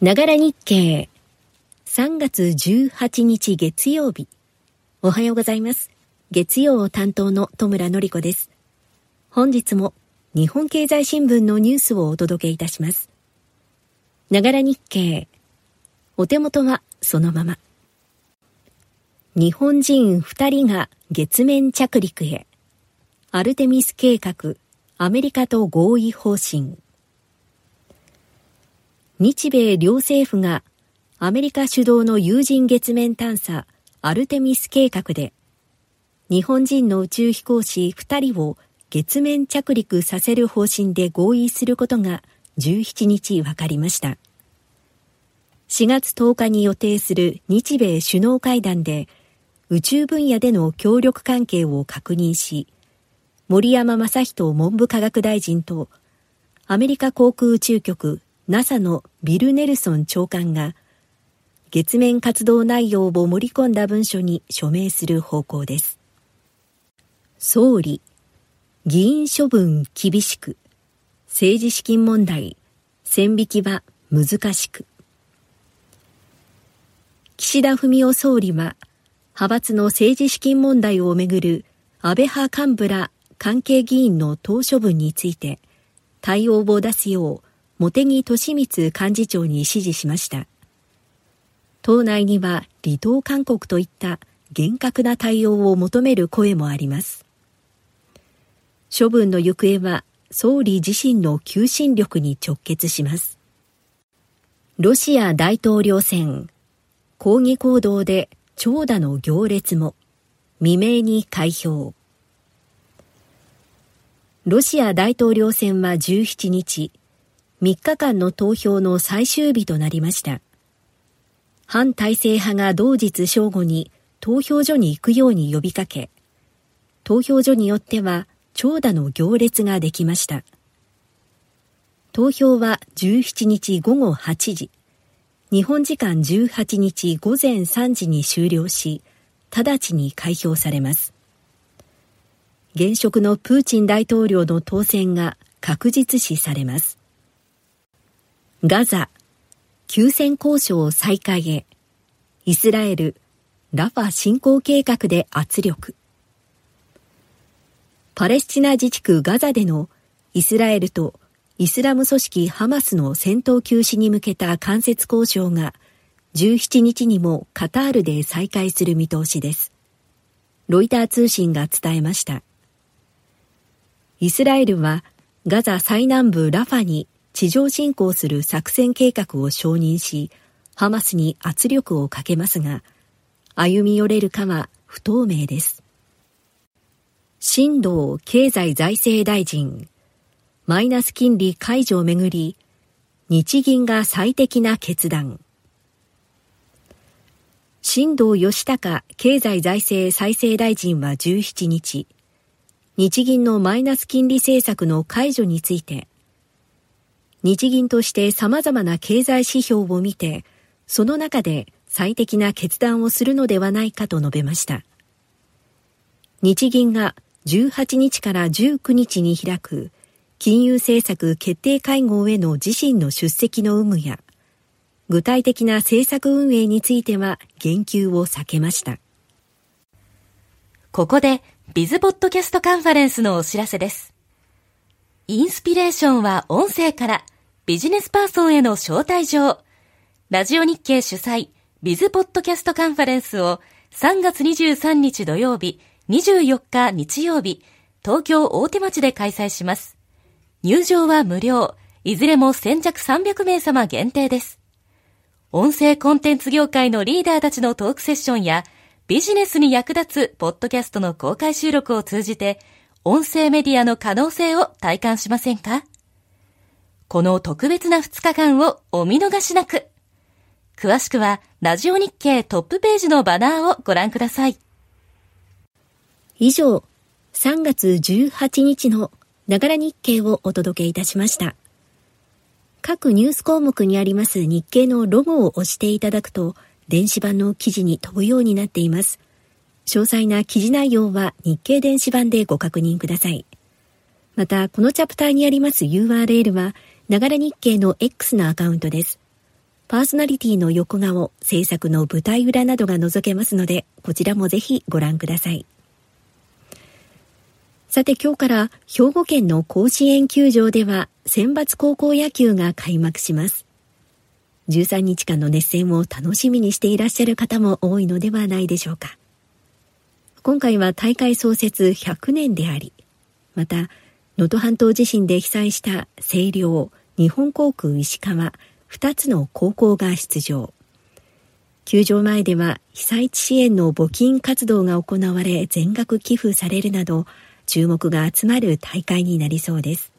ながら日経。3月18日月曜日。おはようございます。月曜担当の戸村のり子です。本日も日本経済新聞のニュースをお届けいたします。ながら日経。お手元はそのまま。日本人2人が月面着陸へ。アルテミス計画、アメリカと合意方針。日米両政府がアメリカ主導の有人月面探査アルテミス計画で日本人の宇宙飛行士2人を月面着陸させる方針で合意することが17日分かりました。4月10日に予定する日米首脳会談で宇宙分野での協力関係を確認し、森山正人文部科学大臣とアメリカ航空宇宙局 NASA のビル・ネルソン長官が月面活動内容を盛り込んだ文書に署名する方向です。総理、議員処分厳しく、政治資金問題、線引きは難しく。岸田文雄総理は、派閥の政治資金問題をめぐる安倍派幹部ら関係議員の党処分について、対応を出すよう茂木敏光幹事長に指示しました。党内には離党勧告といった厳格な対応を求める声もあります。処分の行方は総理自身の求心力に直結します。ロシア大統領選、抗議行動で長蛇の行列も、未明に開票。ロシア大統領選は17日、3日間の投票の最終日となりました。反体制派が同日正午に投票所に行くように呼びかけ、投票所によっては長蛇の行列ができました。投票は17日午後8時、日本時間18日午前3時に終了し、直ちに開票されます。現職のプーチン大統領の当選が確実視されます。ガザ、休戦交渉再開へ、イスラエル、ラファ侵攻計画で圧力。パレスチナ自治区ガザでのイスラエルとイスラム組織ハマスの戦闘休止に向けた間接交渉が17日にもカタールで再開する見通しです。ロイター通信が伝えました。イスラエルはガザ最南部ラファに地上侵攻する作戦計画を承認し、ハマスに圧力をかけますが、歩み寄れるかは不透明です。新藤経済財政大臣、マイナス金利解除をめぐり、日銀が最適な決断。新藤義孝経済財政再生大臣は17日、日銀のマイナス金利政策の解除について、日銀として様々な経済指標を見て、その中で最適な決断をするのではないかと述べました。日銀が18日から19日に開く金融政策決定会合への自身の出席の有無や、具体的な政策運営については言及を避けました。ここで、ビズポッドキャストカンファレンスのお知らせです。インスピレーションは音声からビジネスパーソンへの招待状。ラジオ日経主催ビズポッドキャストカンファレンスを3月23日土曜日、24日日曜日、東京大手町で開催します。入場は無料、いずれも先着300名様限定です。音声コンテンツ業界のリーダーたちのトークセッションやビジネスに役立つポッドキャストの公開収録を通じて音声メディアの可能性を体感しませんか？この特別な2日間をお見逃しなく。詳しくは、ラジオ日経トップページのバナーをご覧ください。以上、3月18日のながら日経をお届けいたしました。各ニュース項目にあります日経のロゴを押していただくと、電子版の記事に飛ぶようになっています。詳細な記事内容は日経電子版でご確認ください。また、このチャプターにあります URL は、ながら日経の X のアカウントです。パーソナリティの横顔、制作の舞台裏などが覗けますので、こちらもぜひご覧ください。さて今日から兵庫県の甲子園球場では選抜高校野球が開幕します。13日間の熱戦を楽しみにしていらっしゃる方も多いのではないでしょうか。今回は大会創設100年であり、また、能登半島地震で被災した清涼、日本航空石川、2つの高校が出場。球場前では被災地支援の募金活動が行われ全額寄付されるなど注目が集まる大会になりそうです。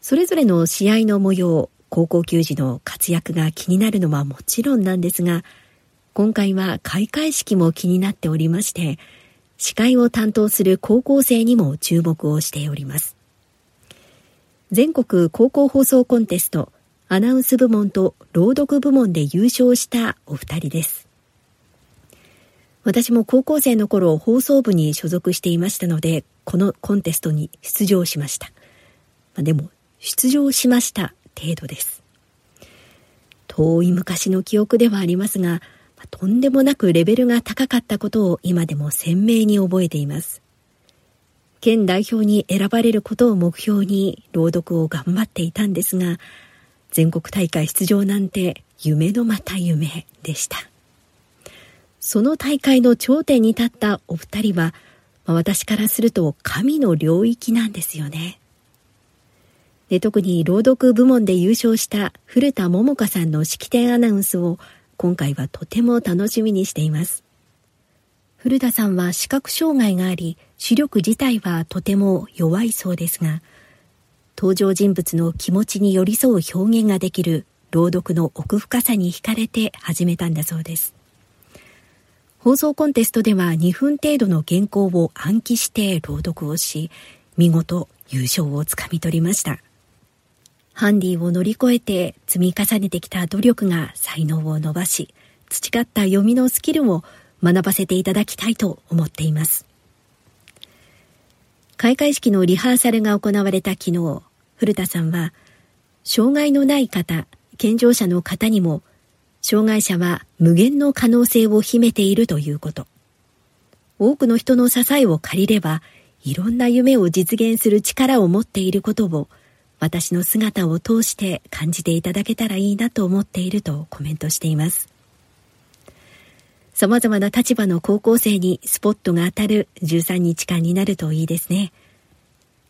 それぞれの試合の模様、高校球児の活躍が気になるのはもちろんなんですが、今回は開会式も気になっておりまして、司会を担当する高校生にも注目をしております。全国高校放送コンテストアナウンス部門と朗読部門で優勝したお二人です。私も高校生の頃放送部に所属していましたので、このコンテストに出場しました。まあ、でも、出場しました程度です。遠い昔の記憶ではありますが、とんでもなくレベルが高かったことを今でも鮮明に覚えています。県代表に選ばれることを目標に朗読を頑張っていたんですが、全国大会出場なんて夢のまた夢でした。その大会の頂点に立ったお二人は、まあ、私からすると神の領域なんですよね。で特に朗読部門で優勝した古田桃香さんの式典アナウンスを今回はとても楽しみにしています。古田さんは視覚障害があり、視力自体はとても弱いそうですが、登場人物の気持ちに寄り添う表現ができる朗読の奥深さに惹かれて始めたんだそうです。放送コンテストでは2分程度の原稿を暗記して朗読をし、見事優勝をつかみ取りました。ハンディを乗り越えて積み重ねてきた努力が才能を伸ばし、培った読みのスキルを学ばせていただきたいと思っています。開会式のリハーサルが行われた昨日、古田さんは、障害のない方、健常者の方にも、障害者は無限の可能性を秘めているということ。多くの人の支えを借りれば、いろんな夢を実現する力を持っていることを、私の姿を通して感じていただけたらいいなと思っているとコメントしています。様々な立場の高校生にスポットが当たる13日間になるといいですね。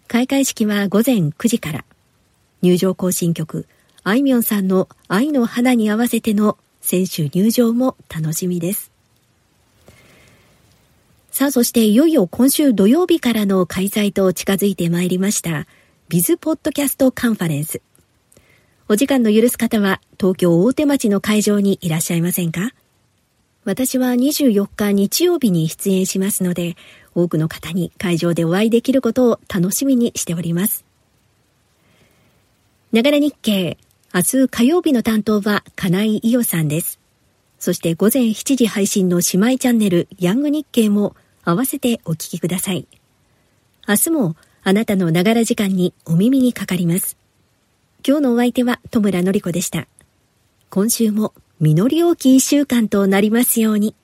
開会式は午前9時から、入場行進曲、あいみょんさんの愛の花に合わせての選手入場も楽しみです。さあ、そしていよいよ今週土曜日からの開催と近づいてまいりました。ビズポッドキャストカンファレンス。お時間の許す方は東京大手町の会場にいらっしゃいませんか？私は24日日曜日に出演しますので、多くの方に会場でお会いできることを楽しみにしております。ながら日経、明日火曜日の担当は金井伊代さんです。そして午前7時配信の姉妹チャンネルヤング日経も合わせてお聞きください。明日もあなたのながら時間にお耳にかかります。今日のお相手は戸村のり子でした。今週も実り大き一週間となりますように。